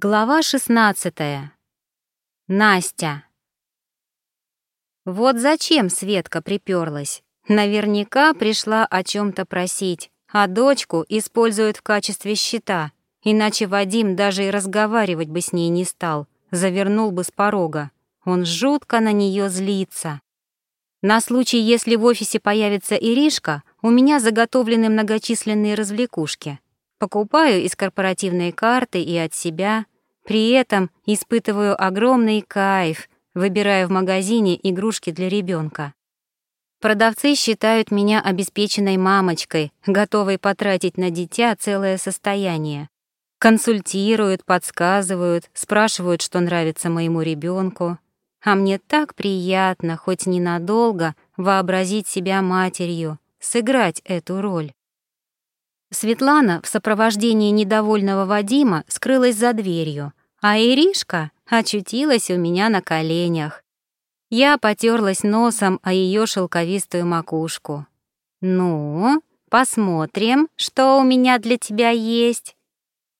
Глава 16. Настя. Вот зачем Светка приперлась? Наверняка пришла о чем то просить, а дочку используют в качестве щита, иначе Вадим даже и разговаривать бы с ней не стал, завернул бы с порога. Он жутко на нее злится. На случай, если в офисе появится Иришка, у меня заготовлены многочисленные развлекушки — Покупаю из корпоративной карты и от себя, при этом испытываю огромный кайф, выбирая в магазине игрушки для ребенка. Продавцы считают меня обеспеченной мамочкой, готовой потратить на дитя целое состояние. Консультируют, подсказывают, спрашивают, что нравится моему ребенку. А мне так приятно, хоть ненадолго, вообразить себя матерью, сыграть эту роль. Светлана в сопровождении недовольного Вадима скрылась за дверью, а Иришка очутилась у меня на коленях. Я потерлась носом о ее шелковистую макушку. «Ну, посмотрим, что у меня для тебя есть».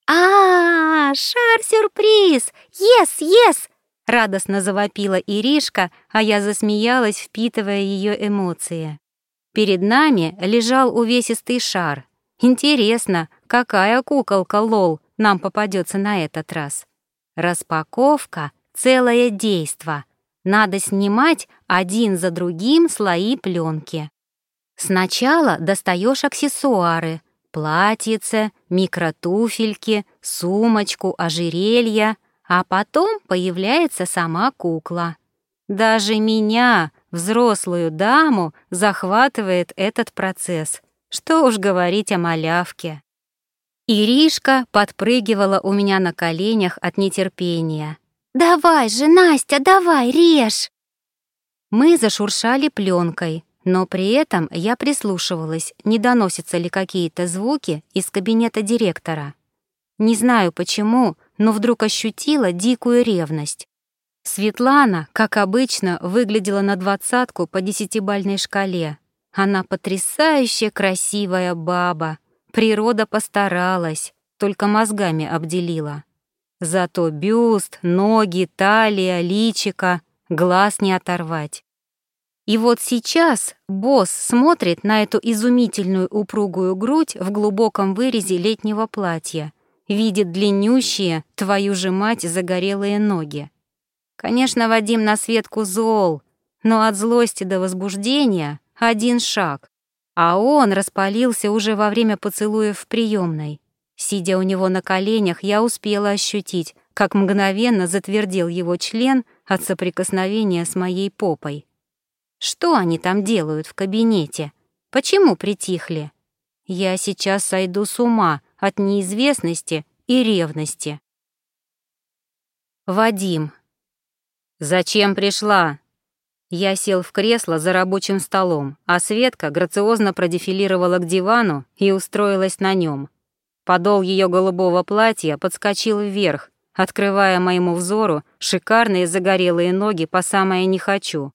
«А, -а, -а шар-сюрприз! Ес, ес!» Радостно завопила Иришка, а я засмеялась, впитывая ее эмоции. Перед нами лежал увесистый шар, Интересно, какая куколка Лол нам попадется на этот раз? Распаковка — целое действо. Надо снимать один за другим слои пленки. Сначала достаешь аксессуары — платьице, микротуфельки, сумочку, ожерелья, а потом появляется сама кукла. Даже меня, взрослую даму, захватывает этот процесс — что уж говорить о малявке. Иришка подпрыгивала у меня на коленях от нетерпения. «Давай же, Настя, давай, режь!» Мы зашуршали пленкой, но при этом я прислушивалась, не доносятся ли какие-то звуки из кабинета директора. Не знаю почему, но вдруг ощутила дикую ревность. Светлана, как обычно, выглядела на двадцатку по десятибальной шкале, она потрясающе красивая баба. Природа постаралась, только мозгами обделила. Зато бюст, ноги, талия, личика, глаз не оторвать. И вот сейчас босс смотрит на эту изумительную упругую грудь в глубоком вырезе летнего платья, видит длиннющие, твою же мать, загорелые ноги. Конечно, Вадим на Светку зол, но от злости до возбуждения один шаг, а он распалился уже во время поцелуев в приемной. Сидя у него на коленях, я успела ощутить, как мгновенно затвердел его член от соприкосновения с моей попой. Что они там делают в кабинете? Почему притихли? Я сейчас сойду с ума от неизвестности и ревности. Вадим. «Зачем пришла?» Я сел в кресло за рабочим столом, а Светка грациозно продефилировала к дивану и устроилась на нем. Подол ее голубого платья подскочил вверх, открывая моему взору шикарные загорелые ноги по самое «не хочу».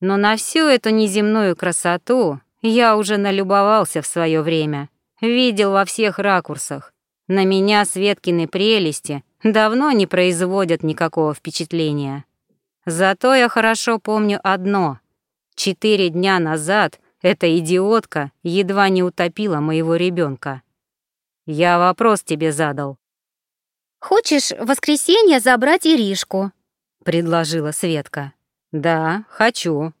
Но на всю эту неземную красоту я уже налюбовался в свое время, видел во всех ракурсах. На меня Светкины прелести давно не производят никакого впечатления. Зато я хорошо помню одно. Четыре дня назад эта идиотка едва не утопила моего ребенка. Я вопрос тебе задал. «Хочешь в воскресенье забрать Иришку?» — предложила Светка. «Да, хочу».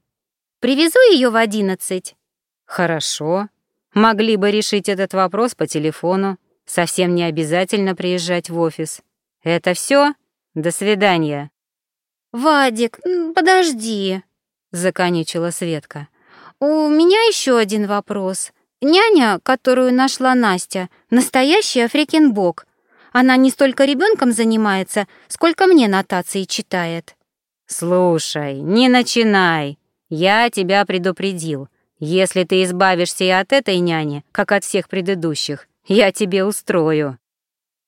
«Привезу ее в одиннадцать». «Хорошо. Могли бы решить этот вопрос по телефону. Совсем не обязательно приезжать в офис. Это все? До свидания». «Вадик, подожди», — законючила Светка. «У меня еще один вопрос. Няня, которую нашла Настя, настоящая фрикенбок. Она не столько ребенком занимается, сколько мне нотации читает». «Слушай, не начинай. Я тебя предупредил. Если ты избавишься и от этой няни, как от всех предыдущих, я тебе устрою».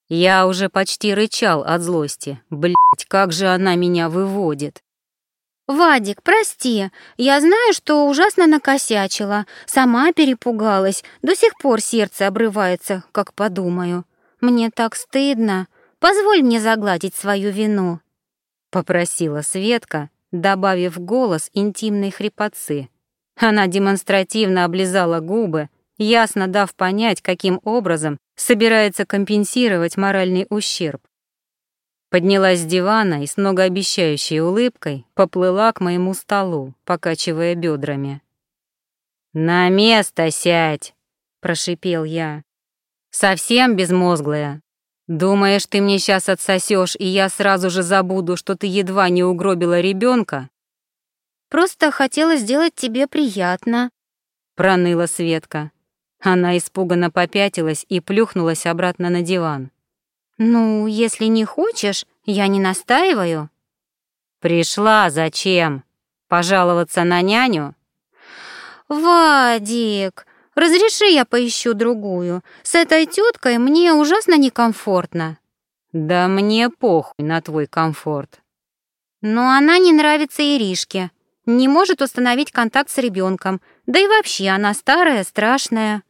Я уже почти рычал от злости. Блять, как же она меня выводит. «Вадик, прости, я знаю, что ужасно накосячила, сама перепугалась, до сих пор сердце обрывается, как подумаю. Мне так стыдно. позволь мне загладить свою вину», — попросила Светка, добавив голос интимной хрипотцы. Она демонстративно облизала губы, ясно дав понять, каким образом собирается компенсировать моральный ущерб. Поднялась с дивана и с многообещающей улыбкой поплыла к моему столу, покачивая бедрами. «На место сядь!» — прошипел я. «Совсем безмозглая. Думаешь, ты мне сейчас отсосешь, и я сразу же забуду, что ты едва не угробила ребенка? «Просто хотела сделать тебе приятно», — проныла Светка. Она испуганно попятилась и плюхнулась обратно на диван. «Ну, если не хочешь, я не настаиваю». «Пришла зачем? Пожаловаться на няню?» «Вадик, разреши я поищу другую. С этой теткой мне ужасно некомфортно». «Да мне похуй на твой комфорт». «Но она не нравится Иришке. Не может установить контакт с ребенком. Да и вообще она старая, страшная».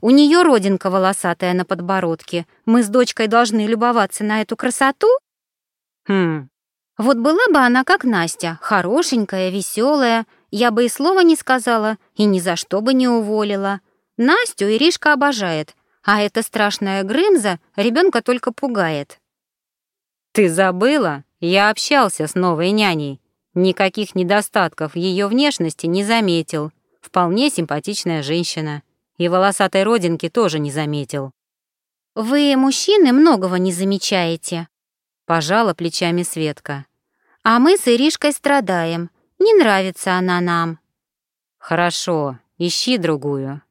У нее родинка волосатая на подбородке. Мы с дочкой должны любоваться на эту красоту? Хм. Вот была бы она как Настя, хорошенькая, веселая, я бы и слова не сказала, и ни за что бы не уволила. Настю Иришка обожает, а эта страшная Грымза ребенка только пугает. Ты забыла? Я общался с новой няней. Никаких недостатков ее внешности не заметил. Вполне симпатичная женщина и волосатой родинки тоже не заметил. «Вы, мужчины, многого не замечаете», — пожала плечами Светка. «А мы с Иришкой страдаем. Не нравится она нам». «Хорошо, ищи другую».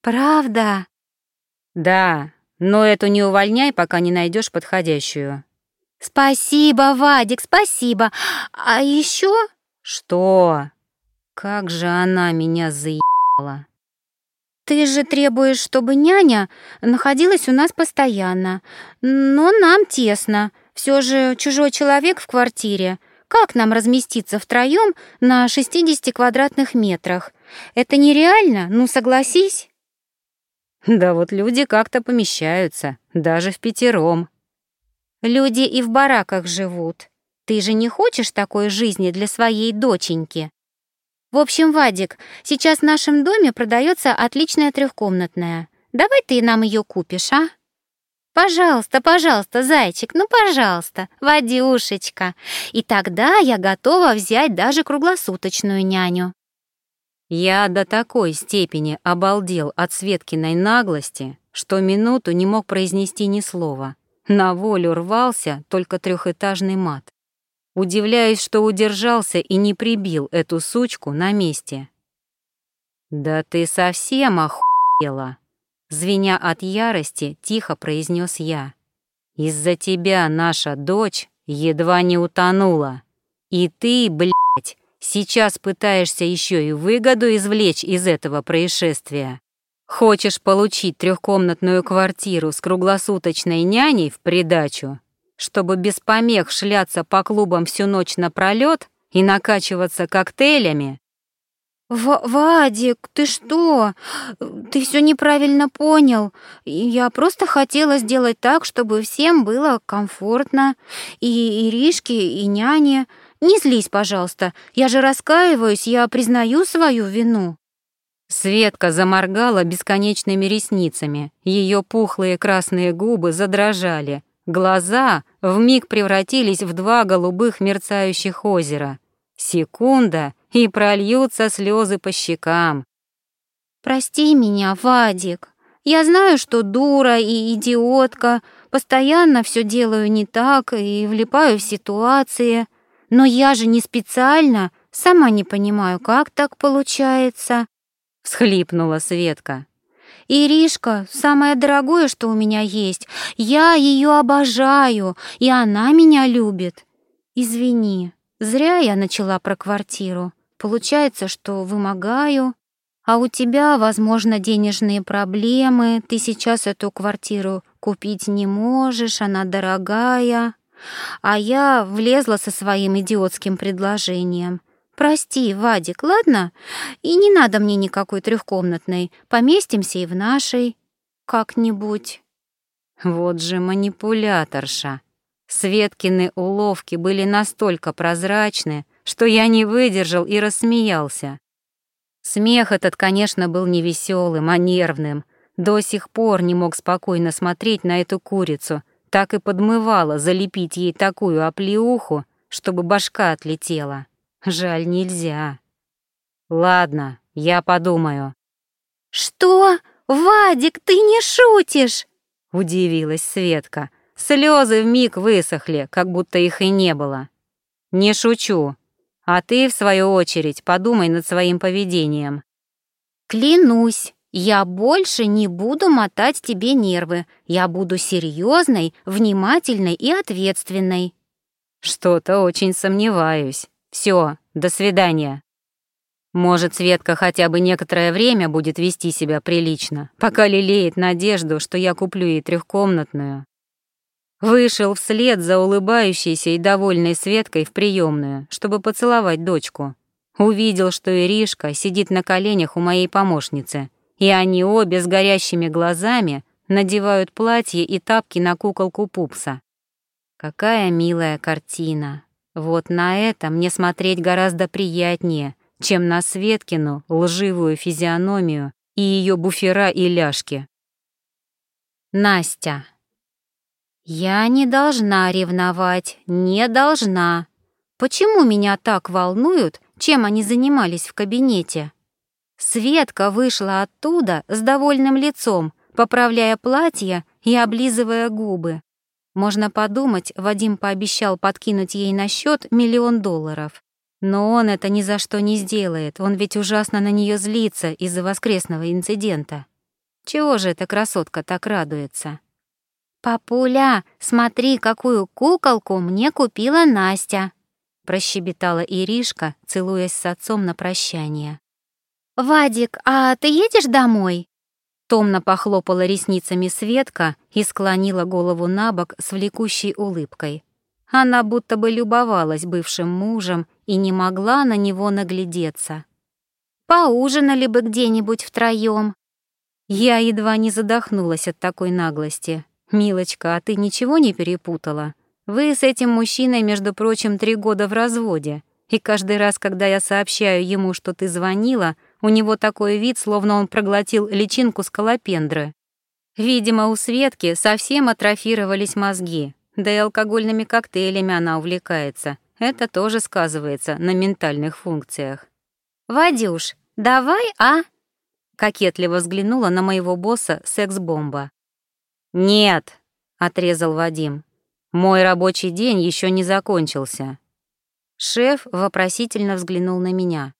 «Правда?» «Да, но эту не увольняй, пока не найдешь подходящую». «Спасибо, Вадик, спасибо. А еще?» «Что? Как же она меня заебала!» «Ты же требуешь, чтобы няня находилась у нас постоянно. Но нам тесно. Все же чужой человек в квартире. Как нам разместиться втроем на 60 квадратных метрах? Это нереально, ну согласись». «Да вот люди как-то помещаются, даже в пятером». «Люди и в бараках живут. Ты же не хочешь такой жизни для своей доченьки?» В общем, Вадик, сейчас в нашем доме продается отличная трехкомнатная. Давай ты нам ее купишь, а? Пожалуйста, пожалуйста, зайчик, ну, пожалуйста, Вадюшечка. И тогда я готова взять даже круглосуточную няню. Я до такой степени обалдел от Светкиной наглости, что минуту не мог произнести ни слова. На волю рвался только трехэтажный мат. Удивляюсь, что удержался и не прибил эту сучку на месте. «Да ты совсем охуела!» Звеня от ярости, тихо произнес я. «Из-за тебя наша дочь едва не утонула. И ты, блядь, сейчас пытаешься еще и выгоду извлечь из этого происшествия. Хочешь получить трехкомнатную квартиру с круглосуточной няней в придачу? Чтобы без помех шляться по клубам всю ночь напролёт и накачиваться коктейлями? В «Вадик, ты что? Ты все неправильно понял. Я просто хотела сделать так, чтобы всем было комфортно. И Иришке, и няне. Не злись, пожалуйста. Я же раскаиваюсь, я признаю свою вину». Светка заморгала бесконечными ресницами. Ее пухлые красные губы задрожали, Глаза вмиг превратились в два голубых мерцающих озера. Секунда, и прольются слезы по щекам. «Прости меня, Вадик. Я знаю, что дура и идиотка, постоянно все делаю не так и влипаю в ситуации. Но я же не специально, сама не понимаю, как так получается», — всхлипнула Светка. Иришка — самое дорогое, что у меня есть. Я ее обожаю, и она меня любит. Извини, зря я начала про квартиру. Получается, что вымогаю. А у тебя, возможно, денежные проблемы. Ты сейчас эту квартиру купить не можешь, она дорогая. А я влезла со своим идиотским предложением. Прости, Вадик, ладно? И не надо мне никакой трехкомнатной. Поместимся и в нашей как-нибудь. Вот же манипуляторша. Светкины уловки были настолько прозрачны, что я не выдержал и рассмеялся. Смех этот, конечно, был не веселым, а нервным. До сих пор не мог спокойно смотреть на эту курицу, так и подмывало залепить ей такую оплеуху, чтобы башка отлетела. Жаль, нельзя. Ладно, я подумаю. Что? Вадик, ты не шутишь? Удивилась Светка. Слезы вмиг высохли, как будто их и не было. Не шучу. А ты, в свою очередь, подумай над своим поведением. Клянусь, я больше не буду мотать тебе нервы. Я буду серьезной, внимательной и ответственной. Что-то очень сомневаюсь. Все, до свидания. Может, Светка хотя бы некоторое время будет вести себя прилично, пока лелеет надежду, что я куплю ей трехкомнатную. Вышел вслед за улыбающейся и довольной Светкой в приемную, чтобы поцеловать дочку. Увидел, что Иришка сидит на коленях у моей помощницы, и они обе с горящими глазами надевают платье и тапки на куколку Пупса. Какая милая картина. Вот на это мне смотреть гораздо приятнее, чем на Светкину лживую физиономию и ее буфера и ляжки. Настя. Я не должна ревновать, не должна. Почему меня так волнуют, чем они занимались в кабинете? Светка вышла оттуда с довольным лицом, поправляя платье и облизывая губы. Можно подумать, Вадим пообещал подкинуть ей на счет миллион долларов. Но он это ни за что не сделает, он ведь ужасно на нее злится из-за воскресного инцидента. Чего же эта красотка так радуется? «Папуля, смотри, какую куколку мне купила Настя!» прощебетала Иришка, целуясь с отцом на прощание. «Вадик, а ты едешь домой?» Томно похлопала ресницами Светка и склонила голову на бок с влекущей улыбкой. Она будто бы любовалась бывшим мужем и не могла на него наглядеться. «Поужинали бы где-нибудь втроём». Я едва не задохнулась от такой наглости. «Милочка, а ты ничего не перепутала? Вы с этим мужчиной, между прочим, три года в разводе, и каждый раз, когда я сообщаю ему, что ты звонила, у него такой вид, словно он проглотил личинку скалопендры. Видимо, у Светки совсем атрофировались мозги, да и алкогольными коктейлями она увлекается. Это тоже сказывается на ментальных функциях. «Вадюш, давай, а?» Кокетливо взглянула на моего босса секс-бомба. «Нет», — отрезал Вадим. «Мой рабочий день еще не закончился». Шеф вопросительно взглянул на меня.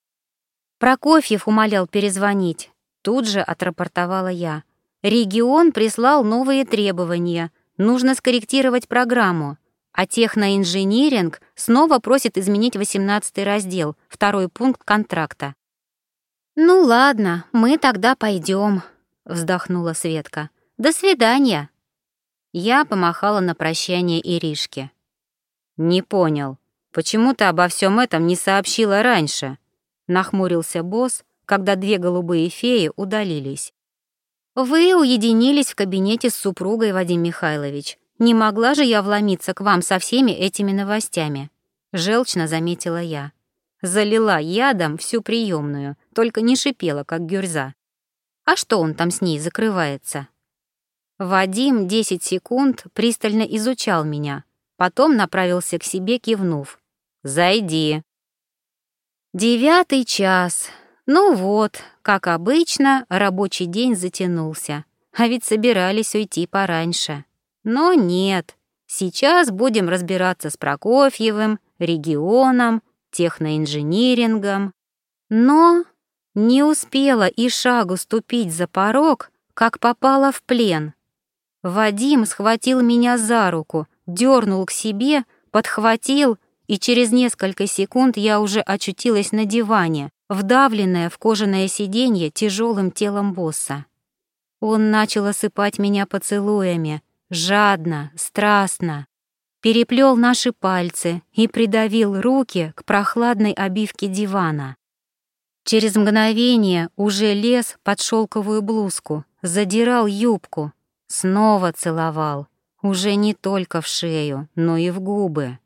Прокофьев умолял перезвонить. Тут же отрапортовала я. Регион прислал новые требования. Нужно скорректировать программу. А техноинжиниринг снова просит изменить 18 раздел, второй пункт контракта. «Ну ладно, мы тогда пойдем», — вздохнула Светка. До свидания!» Я помахала на прощание Иришке. «Не понял, почему ты обо всем этом не сообщила раньше?» Нахмурился босс, когда две голубые феи удалились. «Вы уединились в кабинете с супругой, Вадим Михайлович. Не могла же я вломиться к вам со всеми этими новостями?» Желчно заметила я. Залила ядом всю приемную, только не шипела, как гюрза. А что он там с ней закрывается? Вадим 10 секунд пристально изучал меня, потом направился к себе, кивнув. «Зайди». Девятый час. Ну вот, как обычно, рабочий день затянулся. А ведь собирались уйти пораньше. Но нет. Сейчас будем разбираться с Прокофьевым, регионом, техноинжинирингом. Но не успела и шагу ступить за порог, как попала в плен. Вадим схватил меня за руку, дернул к себе, подхватил, и через несколько секунд я уже очутилась на диване, вдавленная в кожаное сиденье тяжелым телом босса. Он начал осыпать меня поцелуями, жадно, страстно, переплел наши пальцы и придавил руки к прохладной обивке дивана. Через мгновение уже лез под шелковую блузку, задирал юбку, Снова целовал, уже не только в шею, но и в губы.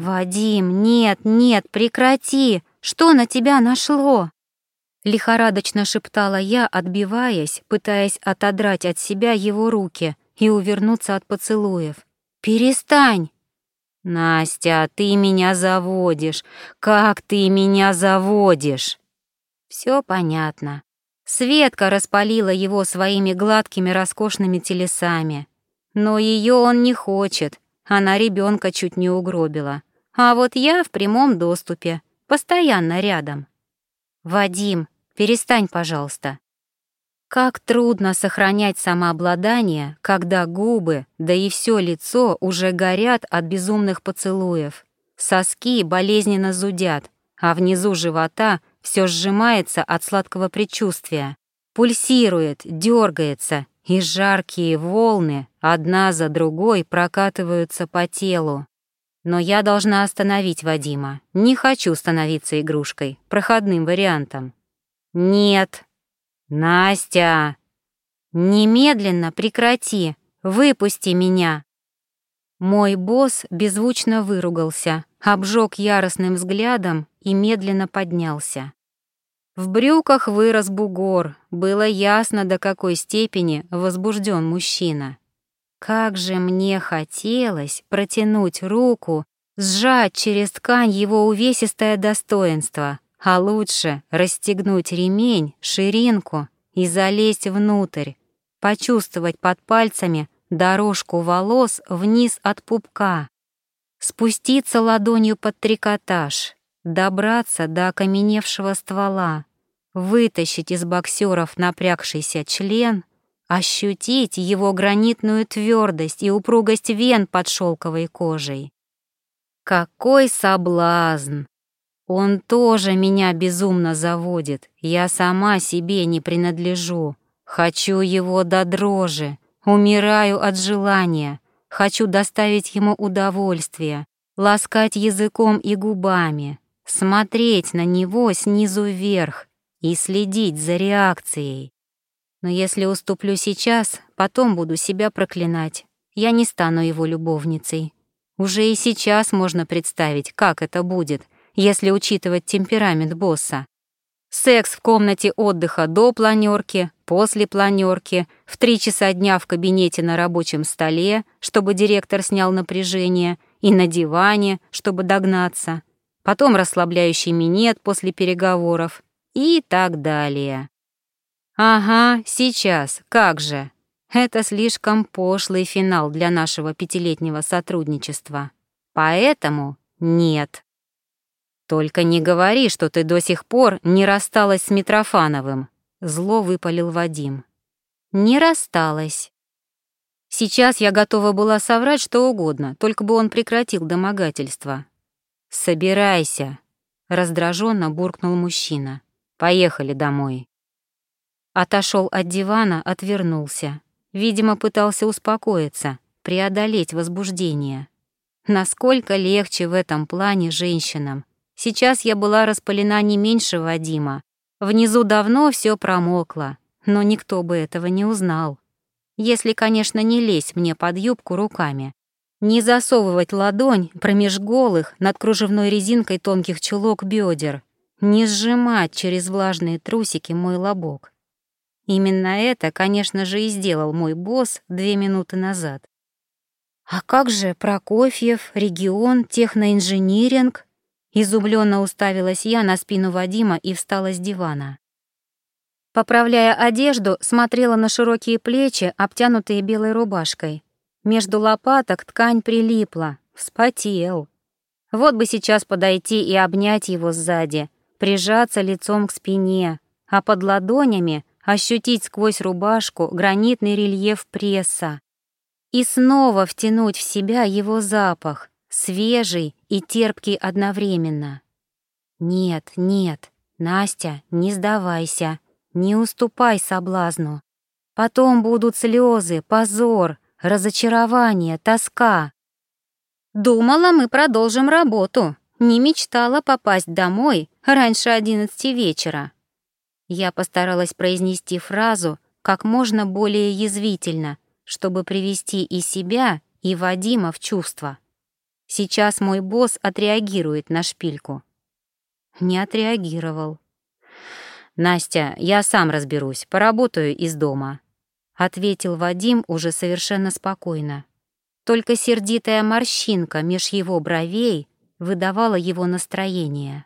«Вадим, нет, нет, прекрати! Что на тебя нашло?» Лихорадочно шептала я, отбиваясь, пытаясь отодрать от себя его руки и увернуться от поцелуев. «Перестань!» «Настя, ты меня заводишь! Как ты меня заводишь!» Все понятно. Светка распалила его своими гладкими роскошными телесами. Но ее он не хочет, она ребенка чуть не угробила. А вот я в прямом доступе, постоянно рядом. «Вадим, перестань, пожалуйста». Как трудно сохранять самообладание, когда губы, да и все лицо уже горят от безумных поцелуев. Соски болезненно зудят, а внизу живота все сжимается от сладкого предчувствия. Пульсирует, дергается, и жаркие волны одна за другой прокатываются по телу. Но я должна остановить Вадима. Не хочу становиться игрушкой, проходным вариантом. Нет, «Настя!» «Немедленно прекрати! Выпусти меня!» Мой босс беззвучно выругался, обжег яростным взглядом и медленно поднялся. В брюках вырос бугор, было ясно, до какой степени возбужден мужчина. Как же мне хотелось протянуть руку, сжать через ткань его увесистое достоинство, а лучше расстегнуть ремень, ширинку и залезть внутрь, почувствовать под пальцами дорожку волос вниз от пупка, спуститься ладонью под трикотаж, добраться до окаменевшего ствола, вытащить из боксеров напрягшийся член, ощутить его гранитную твердость и упругость вен под шелковой кожей. Какой соблазн! Он тоже меня безумно заводит. Я сама себе не принадлежу. Хочу его до дрожи. Умираю от желания. Хочу доставить ему удовольствие. Ласкать языком и губами. Смотреть на него снизу вверх и следить за реакцией. Но если уступлю сейчас, потом буду себя проклинать. Я не стану его любовницей. Уже и сейчас можно представить, как это будет — если учитывать темперамент босса. Секс в комнате отдыха до планерки, после планерки, в три часа дня в кабинете на рабочем столе, чтобы директор снял напряжение, и на диване, чтобы догнаться, потом расслабляющий минет после переговоров и так далее. Ага, сейчас, как же. Это слишком пошлый финал для нашего пятилетнего сотрудничества. Поэтому нет. «Только не говори, что ты до сих пор не рассталась с Митрофановым», — зло выпалил Вадим. «Не рассталась». Сейчас я готова была соврать что угодно, только бы он прекратил домогательство. «Собирайся», — раздраженно буркнул мужчина. «Поехали домой». Отошел от дивана, отвернулся. Видимо, пытался успокоиться, преодолеть возбуждение. Насколько легче в этом плане женщинам, Сейчас я была распалена не меньше Вадима. Внизу давно все промокло, но никто бы этого не узнал. Если, конечно, не лезть мне под юбку руками. Не засовывать ладонь промеж голых над кружевной резинкой тонких чулок бедер. Не сжимать через влажные трусики мой лобок. Именно это, конечно же, и сделал мой босс две минуты назад. А как же Прокофьев, регион, техноинжиниринг? Изумленно уставилась я на спину Вадима и встала с дивана. Поправляя одежду, смотрела на широкие плечи, обтянутые белой рубашкой. Между лопаток ткань прилипла, вспотел. Вот бы сейчас подойти и обнять его сзади, прижаться лицом к спине, а под ладонями ощутить сквозь рубашку гранитный рельеф пресса. И снова втянуть в себя его запах, свежий и терпкий одновременно. Нет, нет, Настя, не сдавайся, не уступай соблазну. Потом будут слезы, позор, разочарование, тоска. Думала, мы продолжим работу. Не мечтала попасть домой раньше одиннадцати вечера. Я постаралась произнести фразу как можно более язвительно, чтобы привести и себя, и Вадима в чувство. Сейчас мой босс отреагирует на шпильку. Не отреагировал. «Настя, я сам разберусь, поработаю из дома», — ответил Вадим уже совершенно спокойно. Только сердитая морщинка меж его бровей выдавала его настроение.